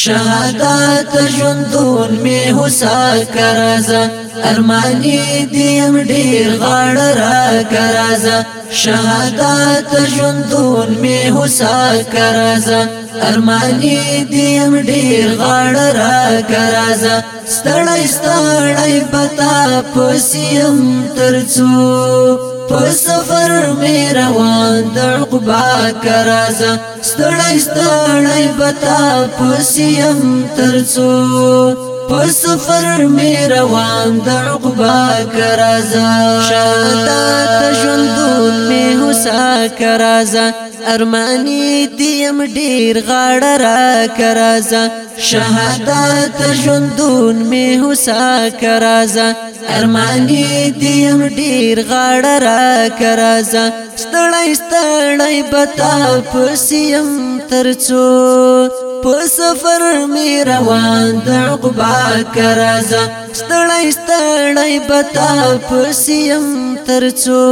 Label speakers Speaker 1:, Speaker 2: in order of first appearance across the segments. Speaker 1: شهادت ژوندون می حسا کرزا ارمانی دیم ډیر غړ را کرزا شهادت ژوندون می حسا کرزا ارمانی دیم ډیر غړ را کرزا ستړی ستړی پتا پسیم ترڅو په سفر می روان د عقبا کرازا ستړی ستړی بتا پسیم ترڅو په سفر می روان د عقبا کرازا شاته ژوندون می کرازا ارمانی دیم ډیر غاړه را کرازا شهادت ژوندون می هوسا کرازا ارمانی دیم ډیر غاړه را کرازا ستړی ستړی بتا پسیم ترڅو په سفر می روان د عقبا کرزا ستړی ستړی بتا پسیم ترڅو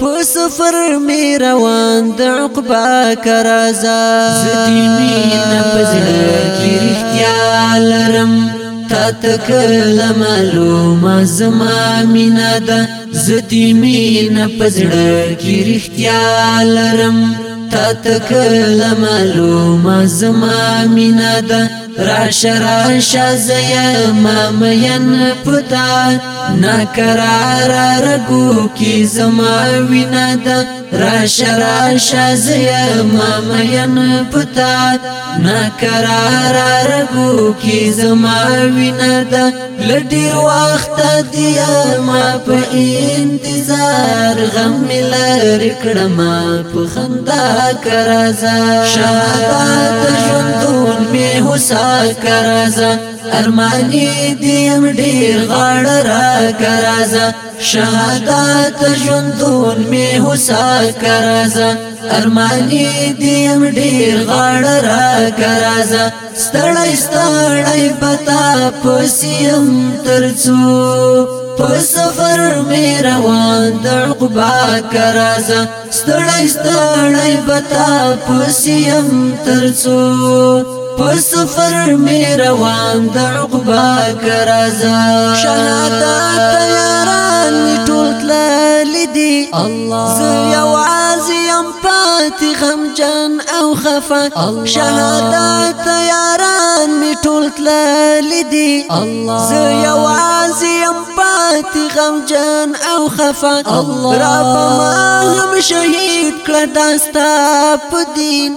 Speaker 1: په سفر می روان د عقبا کرزا زدی می نه پزړه کی رښتیا لرم تکل معلومه زما مینا ده زدی مین پزړه کی رښتیا لرم تا تکل معلومه زما مینا ده راش راش زیا مامین پتا ناکرار رگو کی زما وینا دا راش راش زیا مامین پتا ناکرار رگو کی زما وینا دا لډیر وخت دی ما په انتظار غم ملر کړما په خندا کرزا شهادت ژوندون می حسین را کرزا ارمانی دیم ډیر غړ را کرزا شهادت ژوندون می هوسا کرزا ارمانی دیم ډیر غړ را کرزا ستړی ستړی پتا پسیم ترڅو په سفر می روان د عقبا کرازا ستړی ستړی بتا پسیم ترڅو په سفر می روان د عقبا کرزا شهادت تیاران ټول تللی الله زي یو عازي ام پات او خفا شهادت تیاران می ټول تللی الله زي یو عازي ام پات او خفا الله را په ما هم شهید کړه داستا په دین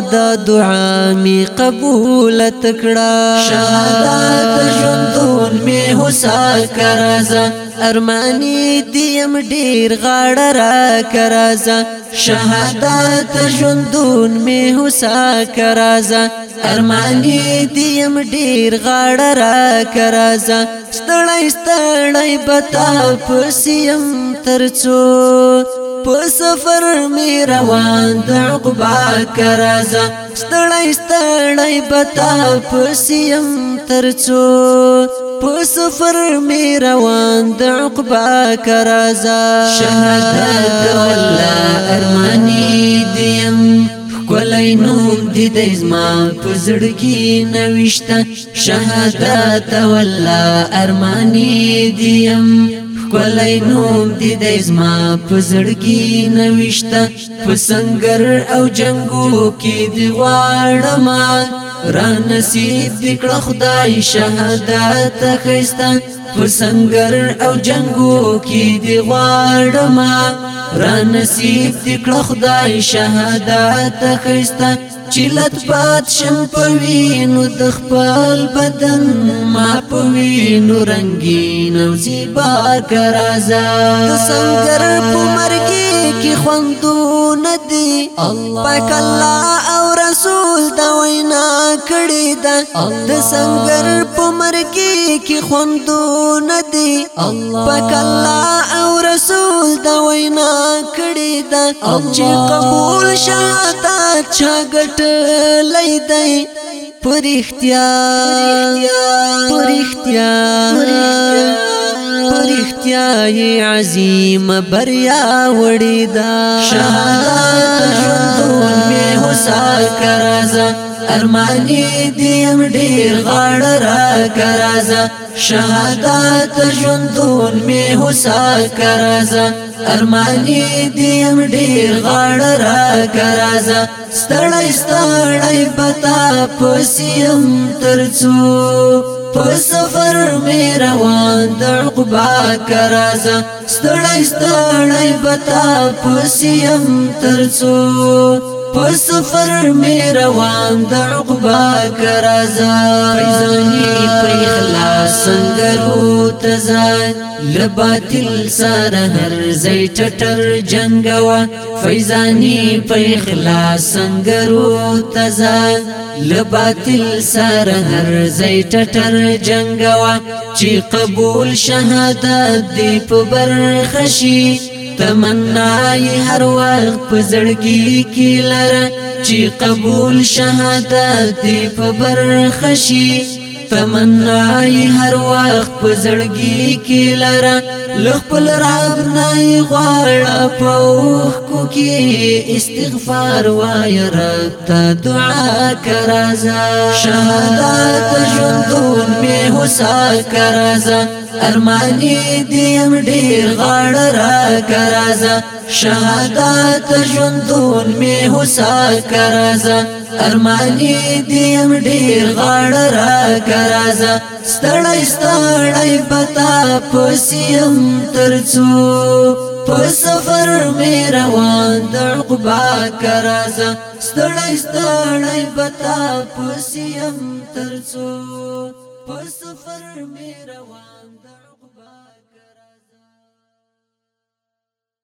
Speaker 1: دا دعا می قبول تکړه شهادت ژوندون می حسا کرزا ارمانی دیم ډیر غاړه را کرزا شهادت ژوندون می حسا کرزا ارمانی دیم ډیر غاړه را کرزا ستړی ستړی بتا پسیم ترڅو په سفر می روان د عقبا کرزا ستړی ستړی بتا پسیم ترڅو په سفر می روان د عقبا کرزا شهادت ولا ارمانی دیم کولای نوم دې د زما پزړ کې نوښت شهادت ولا ارمانی دیم خپلې نوم دې د زما پزړګي نوښت پسنګر او جنگو کې دی واړم را نصیب وکړه خدای شهادت خستا پسنګر او جنگو کې دی واړم را نصیب وکړه خدای شهادت خستا چلت باد شم پوینو د خپل بدن ما پوینو رنگین او زیبا کرازا د سنگر په مرګي کې خوندو ندي پاک الله او رسول دا وینا دا د سنگر په مرګي کې خوندو ندي پاک الله او رسول دا وینا کړی دا چې قبول شاته چا ګټ لیدای پرختیا پرختیا پرختیا ای عظیم بریا وړی دا شهادت ژوند می هوسا کرزه ارمانی دیم ډیر غړ را کرازا شهادت ژوندون می حسا کرازا ارمانی دیم ډیر غړ را کرازا ستړی ستړی پتا پسیم ترڅو په سفر مې روان د عقبا کرازا ستړی ستړی پتا پسیم ترڅو په سفر می روان د عقبا کرازا فیضانی پر اخلاص څنګه تزان لباتل سره هر زی ټټر جنگوا فیضانی پر اخلاص څنګه تزان لباتل سره هر زی ټټر جنگوا چې قبول شهادت دی په برخشي تمنا یې هر وخت په زړګي کې لره چې قبول شهادت دی په برخه شي تمنا یې هر وخت په زړګي کې لره لخپل رب نه غواړه په کو کې استغفار وای رب ته دعا کرزا شهادت ژوندون می هوسا کرزا ارمانی دیم ډیر غړ را کرازا شهادت ژوندون می هوسا کرازا ارمانی دیم ډیر غړ را کرازا ستړی ستړی پتا پسیم ترڅو په سفر می روان د عقبا کرازا ستړی ستړی پتا پسیم ترڅو په سفر می روان